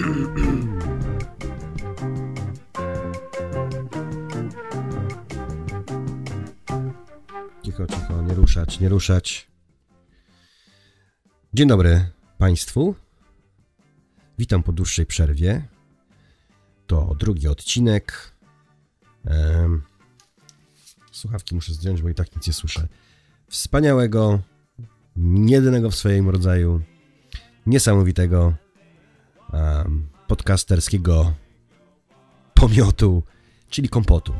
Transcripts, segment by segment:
Cicho, cicho, nie ruszać, nie ruszać. Dzień dobry Państwu. Witam po dłuższej przerwie. To drugi odcinek. Słuchawki muszę zdjąć, bo i tak nic nie słyszę. Wspaniałego, jedynego w swoim rodzaju, niesamowitego podcasterskiego pomiotu, czyli kompotu.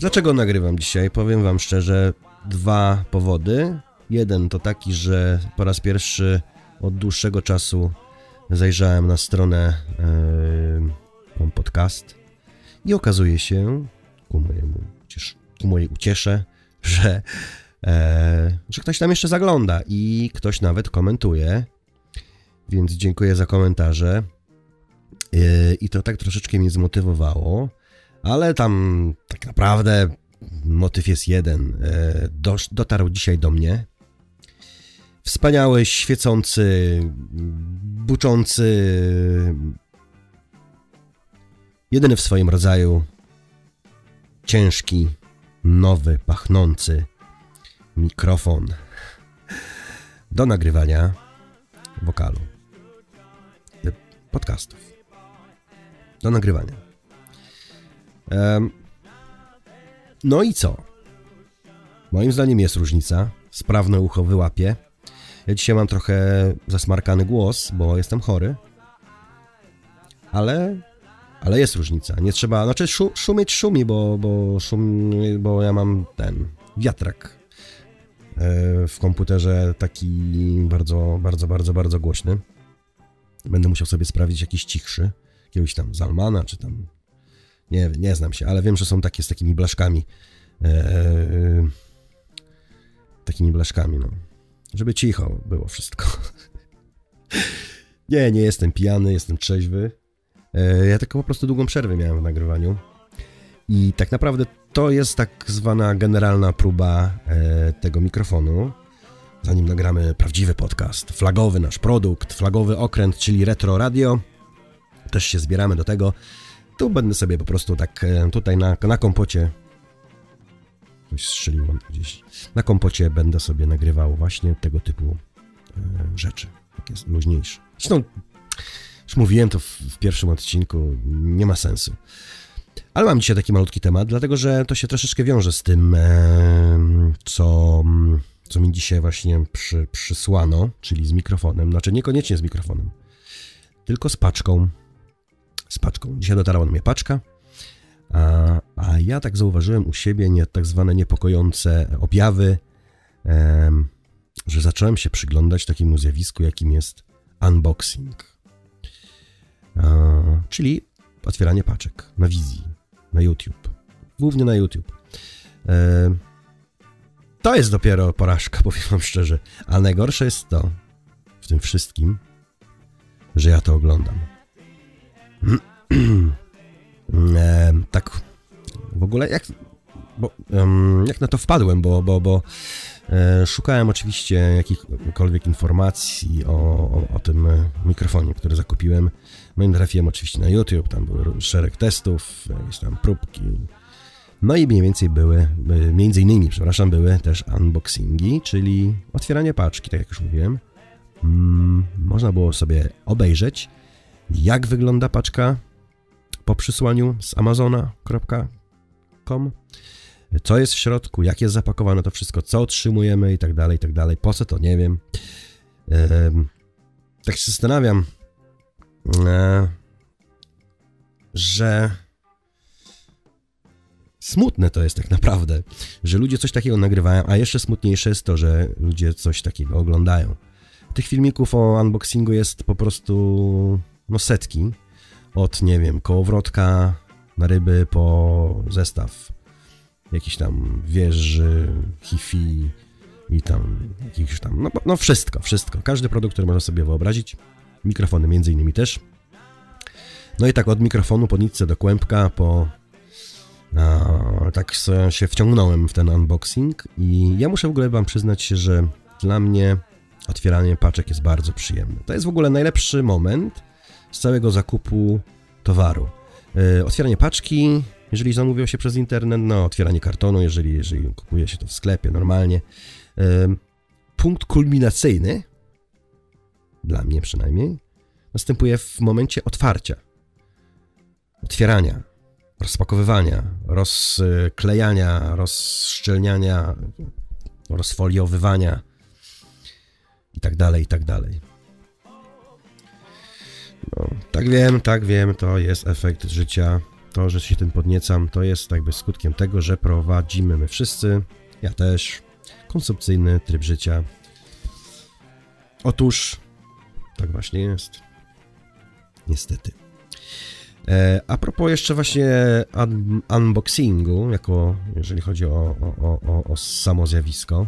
Dlaczego nagrywam dzisiaj? Powiem Wam szczerze, dwa powody. Jeden to taki, że po raz pierwszy od dłuższego czasu zajrzałem na stronę yy, podcast i okazuje się, ku, mojemu, ku mojej uciesze, że, e, że ktoś tam jeszcze zagląda i ktoś nawet komentuje. Więc dziękuję za komentarze. E, I to tak troszeczkę mnie zmotywowało, ale tam tak naprawdę motyw jest jeden. E, do, dotarł dzisiaj do mnie. Wspaniały, świecący, buczący, jedyny w swoim rodzaju, ciężki, nowy, pachnący mikrofon do nagrywania wokalu, podcastów, do nagrywania. No i co? Moim zdaniem jest różnica. Sprawne ucho wyłapie. Ja dzisiaj mam trochę zasmarkany głos, bo jestem chory. Ale ale jest różnica. Nie trzeba, znaczy szu, szumieć szumi, bo, bo, szum, bo ja mam ten wiatrak e, w komputerze taki bardzo, bardzo, bardzo, bardzo głośny. Będę musiał sobie sprawdzić jakiś cichszy, jakiegoś tam Zalmana, czy tam, nie nie znam się, ale wiem, że są takie z takimi blaszkami, e, e, takimi blaszkami, no. Żeby cicho było wszystko. nie, nie jestem pijany, jestem trzeźwy. E, ja tylko po prostu długą przerwę miałem w nagrywaniu. I tak naprawdę to jest tak zwana generalna próba e, tego mikrofonu. Zanim nagramy prawdziwy podcast, flagowy nasz produkt, flagowy okręt, czyli Retro Radio, też się zbieramy do tego. Tu będę sobie po prostu tak e, tutaj na, na kompocie coś strzeliło gdzieś. Na kompocie będę sobie nagrywał właśnie tego typu rzeczy. Takie luźniejsze. Zresztą już mówiłem to w, w, pierwszym odcinku, nie ma sensu. Ale mam dzisiaj taki malutki temat, dlatego że to się troszeczkę wiąże z tym, co, co mi dzisiaj właśnie przy, przysłano, czyli z mikrofonem. Znaczy niekoniecznie z mikrofonem, tylko z paczką. Z paczką. Dzisiaj dotarła do mnie paczka, a, a ja tak zauważyłem u siebie nie, tak zwane niepokojące objawy, że zacząłem się przyglądać takiemu zjawisku, jakim jest unboxing czyli otwieranie paczek na wizji, na YouTube. Głównie na YouTube. E, to jest dopiero porażka, powiem wam szczerze. A najgorsze jest to, w tym wszystkim, że ja to oglądam. E, tak w ogóle jak, bo, jak na to wpadłem, bo, bo, bo e, szukałem oczywiście jakichkolwiek informacji o, o, o tym mikrofonie, który zakupiłem no i trafiłem oczywiście na YouTube, tam był szereg testów, jakieś tam próbki. No i mniej więcej były, między innymi, przepraszam, były też unboxingi, czyli otwieranie paczki, tak jak już mówiłem. Mm, można było sobie obejrzeć, jak wygląda paczka po przysłaniu z amazona.com, co jest w środku, jak jest zapakowane to wszystko, co otrzymujemy i tak dalej, i tak dalej. Po co to, nie wiem. tak się zastanawiam, E, że smutne to jest tak naprawdę, że ludzie coś takiego nagrywają, a jeszcze smutniejsze jest to, że ludzie coś takiego oglądają. Tych filmików o unboxingu jest po prostu no setki. Od, nie wiem, kołowrotka na ryby po zestaw jakiś tam wieży, hifi i tam jakiś tam, no, no wszystko, wszystko. Każdy produkt, który można sobie wyobrazić mikrofony między innymi też. No i tak od mikrofonu po nitce do kłębka, po tak się wciągnąłem w ten unboxing i ja muszę w ogóle wam przyznać się, że dla mnie otwieranie paczek jest bardzo przyjemne. To jest w ogóle najlepszy moment z całego zakupu towaru. Yy, otwieranie paczki, jeżeli zamówiło się przez internet, no otwieranie kartonu, jeżeli, jeżeli kupuje się to w sklepie normalnie. Punkt kulminacyjny, dla mnie przynajmniej, następuje w momencie otwarcia, otwierania, rozpakowywania, rozklejania, rozszczelniania, rozfoliowywania i tak dalej, i tak dalej. No, tak wiem, tak wiem, to jest efekt życia. To, że się tym podniecam, to jest jakby skutkiem tego, że prowadzimy my wszyscy, ja też, konsumpcyjny tryb życia. Otóż, tak właśnie jest. Niestety. E, a propos jeszcze właśnie un unboxingu, jako jeżeli chodzi o, o, o, o samo zjawisko,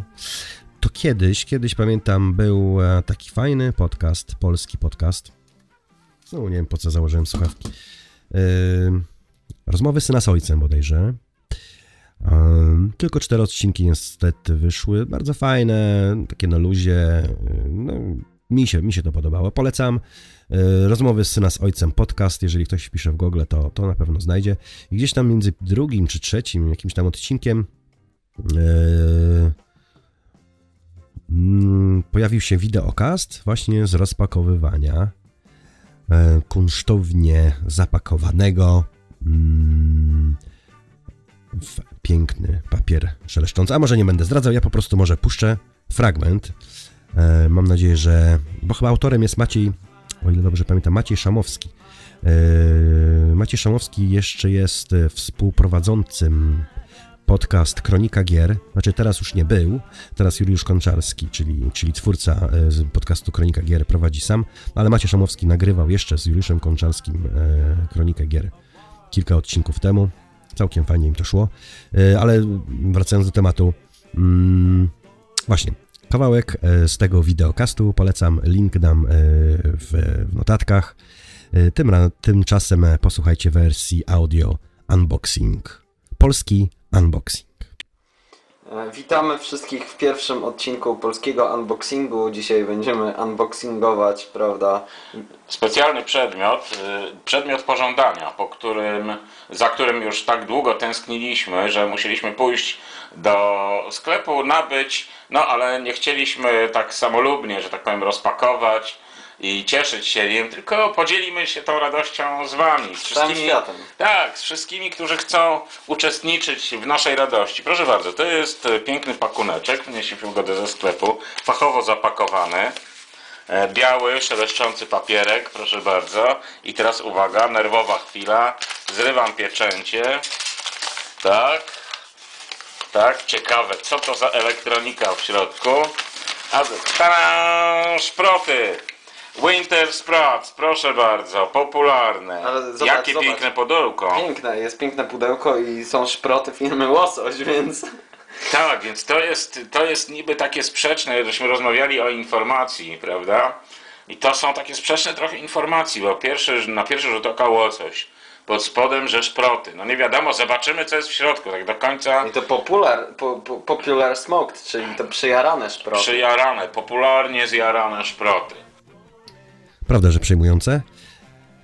to kiedyś, kiedyś pamiętam, był e, taki fajny podcast, polski podcast. No nie wiem po co założyłem słuchawki. E, rozmowy syna z ojcem bodajże. Tylko cztery odcinki niestety wyszły. Bardzo fajne, takie na luzie. No, mi się, mi się to podobało. Polecam e, rozmowy z syna z ojcem podcast. Jeżeli ktoś wpisze w Google, to, to na pewno znajdzie. I gdzieś tam między drugim czy trzecim jakimś tam odcinkiem yy, pojawił się wideokast właśnie z rozpakowywania yy, kunsztownie zapakowanego w piękny papier szeleszczący. A może nie będę zdradzał, ja po prostu może puszczę fragment E, mam nadzieję, że. Bo chyba autorem jest Maciej, o ile dobrze pamiętam, Maciej Szamowski. E, Maciej Szamowski jeszcze jest współprowadzącym podcast Kronika Gier, znaczy teraz już nie był, teraz Juliusz Konczarski, czyli, czyli twórca e, podcastu Kronika Gier prowadzi sam, ale Maciej Szamowski nagrywał jeszcze z Juliuszem Konczarskim Kronikę Gier kilka odcinków temu, całkiem fajnie im to szło, ale wracając do tematu, mm, właśnie, kawałek e, z tego wideokastu. Polecam, link dam e, w notatkach. E, tym, tymczasem posłuchajcie wersji audio unboxing. Polski unboxing. Witamy wszystkich w pierwszym odcinku polskiego unboxingu. Dzisiaj będziemy unboxingować, prawda? Specjalny przedmiot, przedmiot pożądania, po którym, za którym już tak długo tęskniliśmy, że musieliśmy pójść do sklepu, nabyć, no ale nie chcieliśmy tak samolubnie, że tak powiem, rozpakować i cieszyć się nim, tylko podzielimy się tą radością z Wami. Z wszystkimi, światem. Tak, z wszystkimi, którzy chcą uczestniczyć w naszej radości. Proszę bardzo, to jest piękny pakuneczek, wnieśliśmy go ze sklepu, fachowo zapakowany. E, biały, szeleszczący papierek, proszę bardzo. I teraz uwaga, nerwowa chwila. Zrywam pieczęcie. Tak. Tak, ciekawe, co to za elektronika w środku. A tada, szproty! Winter Sprats, proszę bardzo, popularne. Ale zobacz, Jakie zobacz. piękne pudełko. Piękne, jest piękne pudełko i są szproty firmy Łosoś, więc... Tak, więc to jest, to jest niby takie sprzeczne, żeśmy rozmawiali o informacji, prawda? I to są takie sprzeczne trochę informacji, bo pierwszy, na pierwszy rzut oka łosoś pod spodem, że szproty. No nie wiadomo, zobaczymy co jest w środku, tak do końca. I to popular, po, po, popular smoked, czyli to przyjarane szproty. Przyjarane, popularnie zjarane szproty. Prawda, że przejmujące?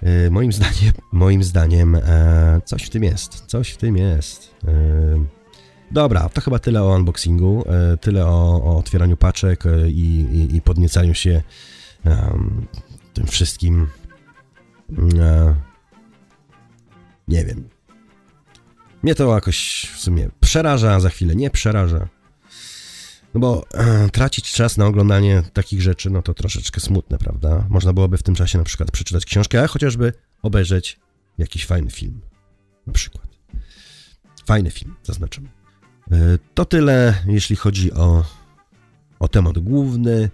Yy, moim zdaniem, moim zdaniem e, coś w tym jest, coś w tym jest. Yy, dobra, to chyba tyle o unboxingu, e, tyle o, o, otwieraniu paczek e, i, i, podniecaniu się tym wszystkim nie wiem. Mnie to jakoś w sumie przeraża, za chwilę nie przeraża. No bo e, tracić czas na oglądanie takich rzeczy, no to troszeczkę smutne, prawda? Można byłoby w tym czasie na przykład przeczytać książkę, a chociażby obejrzeć jakiś fajny film. Na przykład. Fajny film, zaznaczam. E, to tyle, jeśli chodzi o, o temat główny.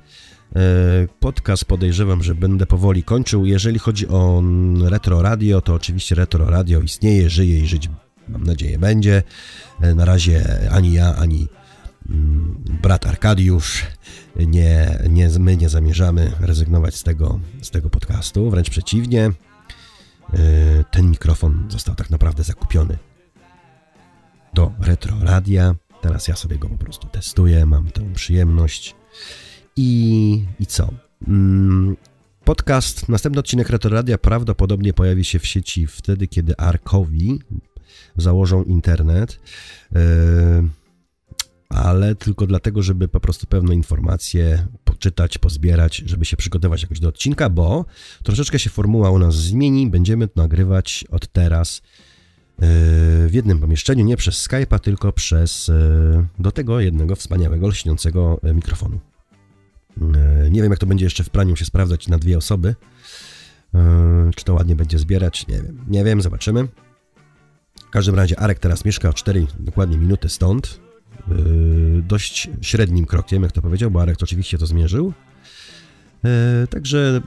E, podcast podejrzewam, że będę powoli kończył. Jeżeli chodzi o Retro Radio, to oczywiście Retro Radio istnieje, żyje i żyć mam nadzieję będzie. E, na razie ani ja, ani brat Arkadiusz nie, nie, my nie zamierzamy rezygnować z tego, z tego podcastu, wręcz przeciwnie. E, ten mikrofon został tak naprawdę zakupiony do Retro Radia. Teraz ja sobie go po prostu testuję, mam tę przyjemność. I, i co? Mm, podcast, następny odcinek Retro Radia prawdopodobnie pojawi się w sieci wtedy, kiedy Arkowi założą internet. Yy, ale tylko dlatego, żeby po prostu pewne informacje poczytać, pozbierać, żeby się przygotować jakoś do odcinka, bo troszeczkę się formuła u nas zmieni. Będziemy to od teraz yy, w jednym pomieszczeniu, nie przez Skype'a, tylko przez yy, do tego jednego wspaniałego, lśniącego yy, mikrofonu. Nie wiem, jak to będzie jeszcze w praniu się sprawdzać na dwie osoby. Czy to ładnie będzie zbierać? Nie wiem. Nie wiem, zobaczymy. W każdym razie Arek teraz mieszka o 4 dokładnie minuty stąd. Yy, dość średnim krokiem, jak to powiedział, bo Arek oczywiście to zmierzył. Yy, także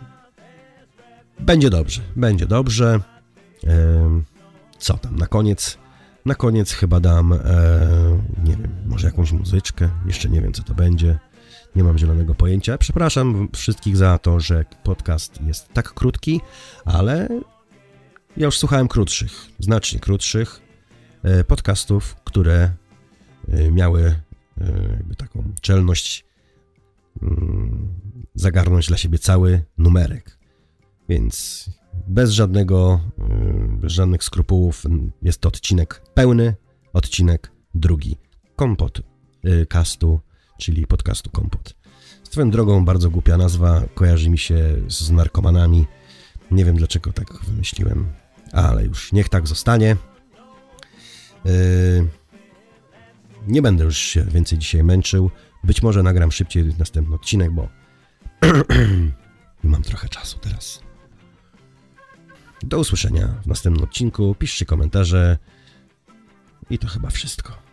będzie dobrze, będzie dobrze. Yy, co tam, na koniec, na koniec chyba dam, nie wiem, może jakąś muzyczkę, jeszcze nie wiem co to będzie, nie mam zielonego pojęcia. Przepraszam wszystkich za to, że podcast jest tak krótki, ale ja już słuchałem krótszych, znacznie krótszych podcastów, które Y, miały y, jakby taką czelność mm, zagarnąć dla siebie cały numerek. Więc bez żadnego, y, bez żadnych skrupułów jest to odcinek pełny, odcinek drugi. Kompot castu, czyli podcastu Kompot. Swoją drogą bardzo głupia nazwa, kojarzy mi się z narkomanami. Nie wiem dlaczego tak wymyśliłem, ale już niech tak zostanie. Yy, nie będę już się więcej dzisiaj męczył. Być może nagram szybciej następny odcinek, bo mam trochę czasu teraz. Do usłyszenia w następnym odcinku. Piszcie komentarze. I to chyba wszystko.